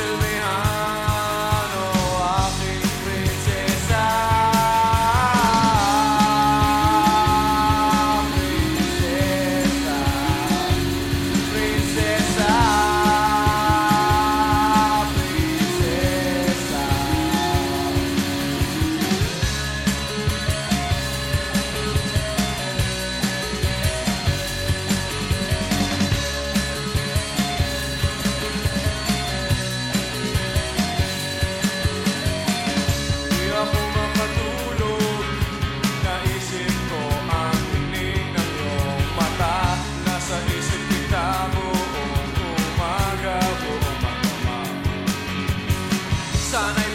to be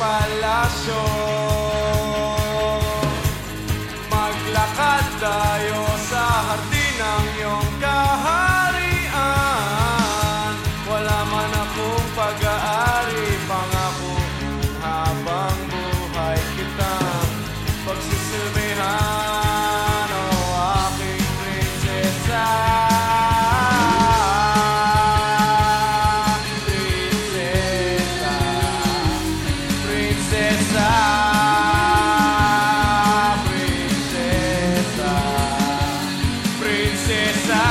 palasyo Maglakad tayo. princess